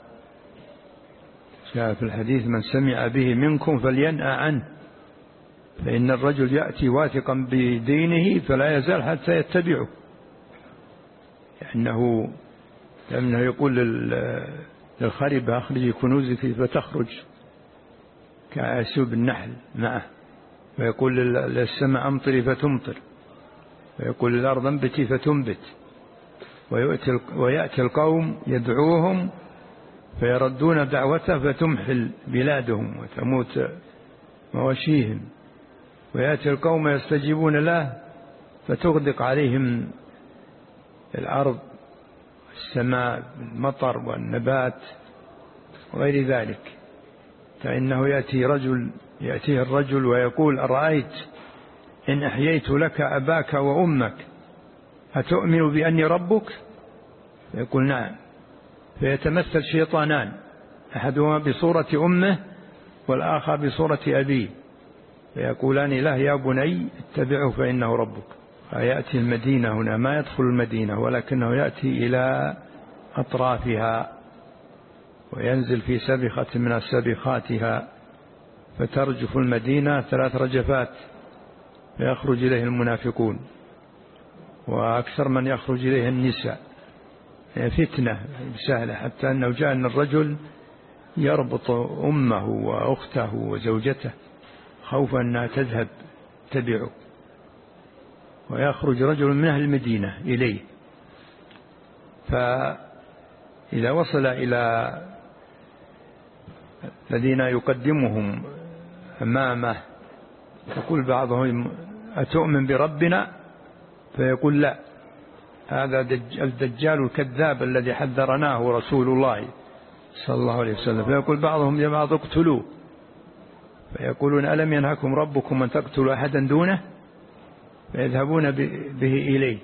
جاء في الحديث من سمع به منكم فلينأى عنه. فإن الرجل يأتي واثقا بدينه فلا يزال حتى يتبعه. لأنه لأنه يقول للخربة أخرجي كنوزك فتخرج. كأسوب النحل معه. ويقول للسماء أمطري فتمطر. ويقول للأرض أنبتي فتنبت. ويأتي القوم يدعوهم فيردون دعوته فتمحل بلادهم وتموت مواشيهم. ويأتي القوم يستجيبون له فتغدق عليهم الأرض السماء المطر والنبات وغير ذلك. فإنه يأتي رجل يأتيه الرجل ويقول أرأيت إن أحييت لك أباك وأمك أتؤمن بأني ربك؟ يقول نعم. فيتمثل شيطانان أحدهما بصورة أمه والآخر بصورة أبيه فيقولان له يا بني اتبعه فإنه ربك. فيأتي المدينة هنا ما يدخل المدينة ولكنه يأتي إلى أطرافها وينزل في سبخة من السبخاتها فترجف المدينة ثلاث رجفات فيخرج إليه المنافقون وأكثر من يخرج إليه النساء. فتنة سهلة حتى أنه جاء أن الرجل يربط أمه وأخته وزوجته خوفا أنها تذهب تبعه. ويخرج رجل من أهل المدينة إليه. فإذا وصل إلى الذين يقدمهم أمامه يقول بعضهم أتؤمن بربنا؟ فيقول لا. هذا الدجال الكذاب الذي حذرناه رسول الله صلى الله عليه وسلم. فيقول بعضهم يا بعض اقتلوه. فيقولون ألم ينهكم ربكم أن تقتلوا أحدا دونه؟ فيذهبون به إليه.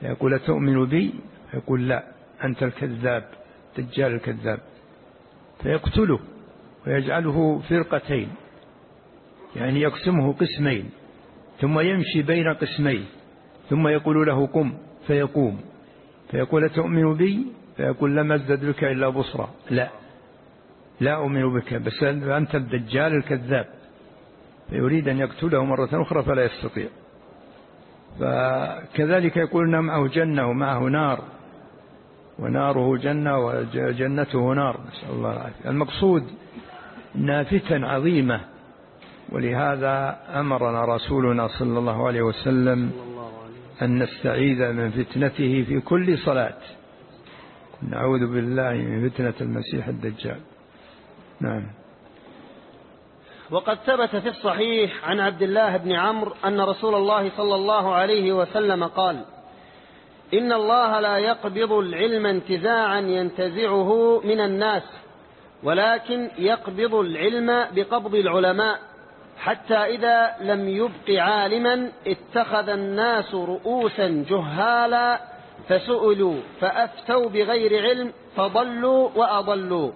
فيقول تؤمن بي؟ فيقول لا أنت الكذاب دجال الكذاب. فيقتله ويجعله فرقتين يعني يقسمه قسمين ثم يمشي بين قسمين ثم يقول له قم. فيقوم. فيقول تؤمن بي؟ فيقول لم أزدد بك إلا بصرى لا. لا أؤمن بك بس أنت الدجال الكذاب. فيريد أن يقتله مرة أخرى فلا يستطيع. فكذلك يقول معه جنة ومعه نار. وناره جنة وجنته نار. نسأل الله العافية. المقصود أنها فتن عظيمة. ولهذا أمرنا رسولنا صلى الله عليه وسلم أن نستعيذ من فتنته في كل صلاة. نعوذ بالله من فتنة المسيح الدجال. نعم. وقد ثبت في الصحيح عن عبد الله بن عمرو أن رسول الله صلى الله عليه وسلم قال إن الله لا يقبض العلم انتزاعا ينتزعه من الناس ولكن يقبض العلم بقبض العلماء. حتى إذا لم يبق عالما اتخذ الناس رؤوسا جهالا فسئلوا فأفتوا بغير علم فضلوا وأضلوا.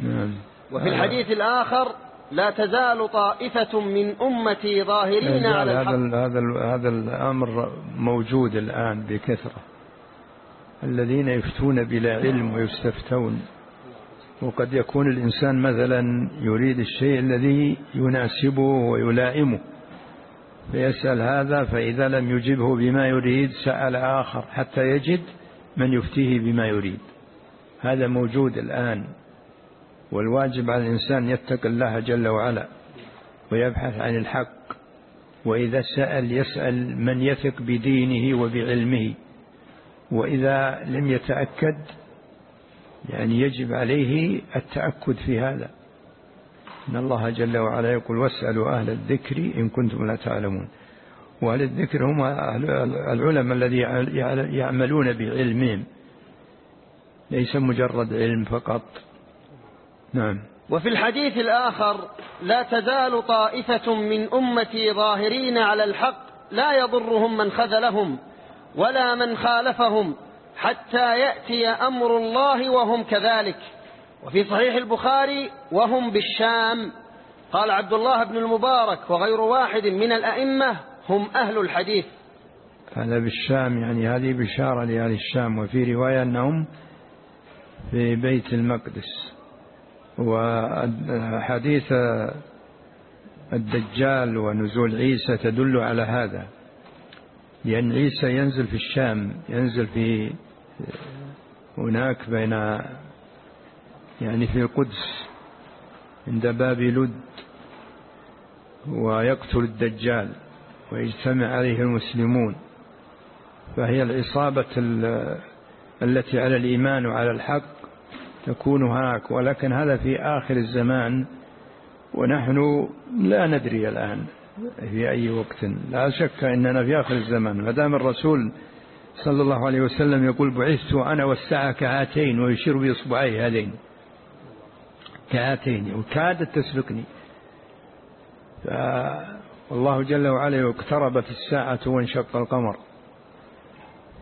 نعم. وفي الحديث الآخر لا تزال طائفة من أمتي ظاهرين على الحق. هذا هذا هذا الأمر موجود الآن بكثرة. الذين يفتون بلا علم ويستفتون. وقد يكون الإنسان مثلا يريد الشيء الذي يناسبه ويلائمه فيسأل هذا فإذا لم يجبه بما يريد سأل آخر حتى يجد من يفتيه بما يريد. هذا موجود الآن والواجب على الإنسان يتقي الله جل وعلا ويبحث عن الحق وإذا سأل يسأل من يثق بدينه وبعلمه وإذا لم يتأكد يعني يجب عليه التأكد في هذا. إن الله جل وعلا يقول واسألوا أهل الذكر إن كنتم لا تعلمون. وأهل الذكر هم العلماء الذي يعملون بعلمهم. ليس مجرد علم فقط. نعم. وفي الحديث الآخر لا تزال طائفة من أمتي ظاهرين على الحق لا يضرهم من خذلهم ولا من خالفهم. حتى يأتي أمر الله وهم كذلك. وفي صحيح البخاري وهم بالشام. قال عبد الله بن المبارك وغير واحد من الأئمة هم أهل الحديث. هذا بالشام يعني هذه بشارة لأهل الشام. وفي رواية أنهم في بيت المقدس. وحديث الدجال ونزول عيسى تدل على هذا. لأن عيسى ينزل في الشام ينزل في هناك بين يعني في القدس عند باب لد ويقتل الدجال ويجتمع عليه المسلمون فهي العصابة التي على الإيمان وعلى الحق تكون هناك. ولكن هذا في آخر الزمان ونحن لا ندري الآن في أي وقت. لا شك أننا في آخر الزمان. ما دام الرسول صلى الله عليه وسلم يقول بعثت أنا والساعة كهاتين ويشير بإصبعيه هذين. كهاتين. وكادت تسبقني والله جل وعلا اقتربت الساعة وانشق القمر.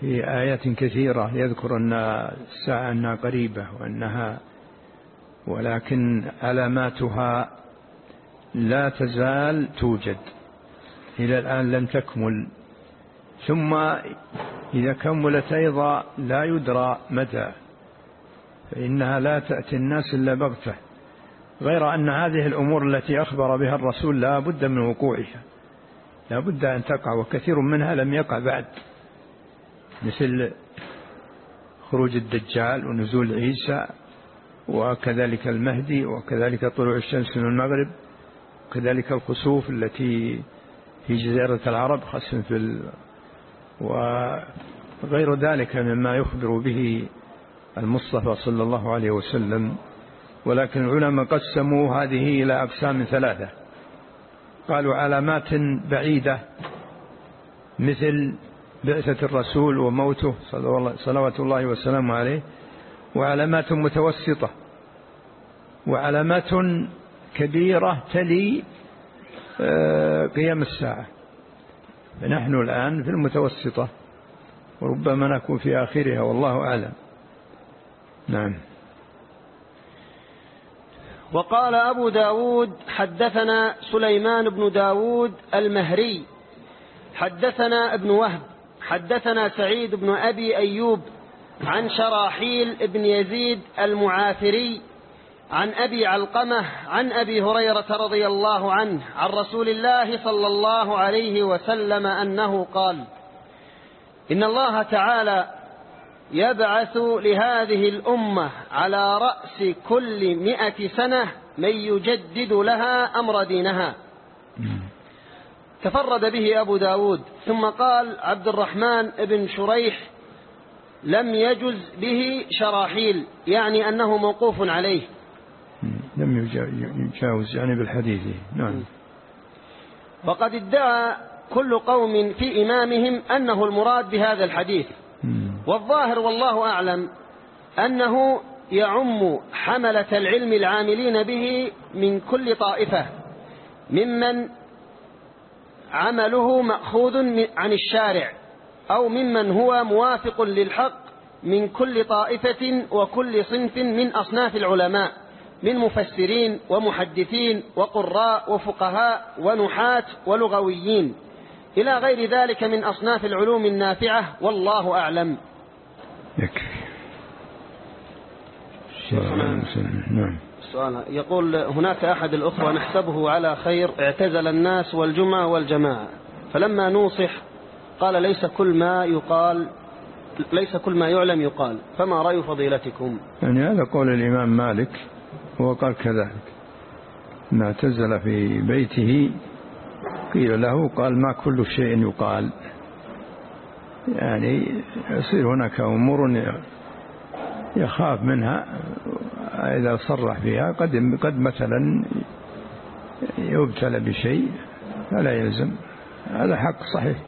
في آيات كثيرة يذكر أن الساعة أنها قريبة وأنها ولكن علاماتها لا تزال توجد. إلى الآن لم تكمل. ثم إذا كملت أيضا لا يدرى متى فإنها لا تأتي الناس إلا بغتة غير أن هذه الأمور التي أخبر بها الرسول لا بد من وقوعها لا بد أن تقع وكثير منها لم يقع بعد مثل خروج الدجال ونزول عيسى وكذلك المهدي وكذلك طلوع الشمس من المغرب وكذلك الخسوف التي في جزيرة العرب خاصة في. وغير ذلك مما يخبر به المصطفى صلى الله عليه وسلم ولكن العلماء قسموا هذه إلى أقسام ثلاثة. قالوا علامات بعيدة مثل بعثة الرسول وموته صلوات الله وسلامه عليه وعلامات متوسطة وعلامات كبيرة تلي آه، قيام الساعة. فنحن الآن في المتوسطة وربما نكون في آخرها والله أعلم. نعم. وقال أبو داود حدثنا سليمان بن داود المهري حدثنا ابن وهب حدثنا سعيد بن أبي أيوب عن شراحيل بن يزيد المعافري عن أبي علقمة عن أبي هريرة رضي الله عنه عن رسول الله صلى الله عليه وسلم أنه قال إن الله تعالى يبعث لهذه الأمة على رأس كل مئة سنة من يجدد لها أمر دينها. تفرد به أبو داود ثم قال عبد الرحمن بن شريح لم يجز به شراحيل يعني أنه موقوف عليه. لم يجاوز يعني بالحديث. نعم. وقد ادعى كل قوم في إمامهم أنه المراد بهذا الحديث. والظاهر والله أعلم أنه يعم حملة العلم العاملين به من كل طائفة ممن عمله مأخوذ عن الشارع أو ممن هو موافق للحق من كل طائفة وكل صنف من أصناف العلماء. من مفسرين ومحدثين وقراء وفقهاء ونحاة ولغويين. إلى غير ذلك من أصناف العلوم النافعة والله أعلم. يكفي. نعم. السؤال يقول هناك أحد الأخوة نحسبه على خير اعتزل الناس والجمعة والجماعة. فلما نوصح قال ليس كل ما يقال ليس كل ما يعلم يقال. فما رأي فضيلتكم؟ يعني هذا قول الإمام مالك. هو قال كذلك. اعتزل في بيته قيل له قال ما كل شيء يقال. يعني يصير هناك أمور يخاف منها إذا صرح فيها قد قد مثلا يبتلى بشيء فلا يلزم. هذا حق صحيح.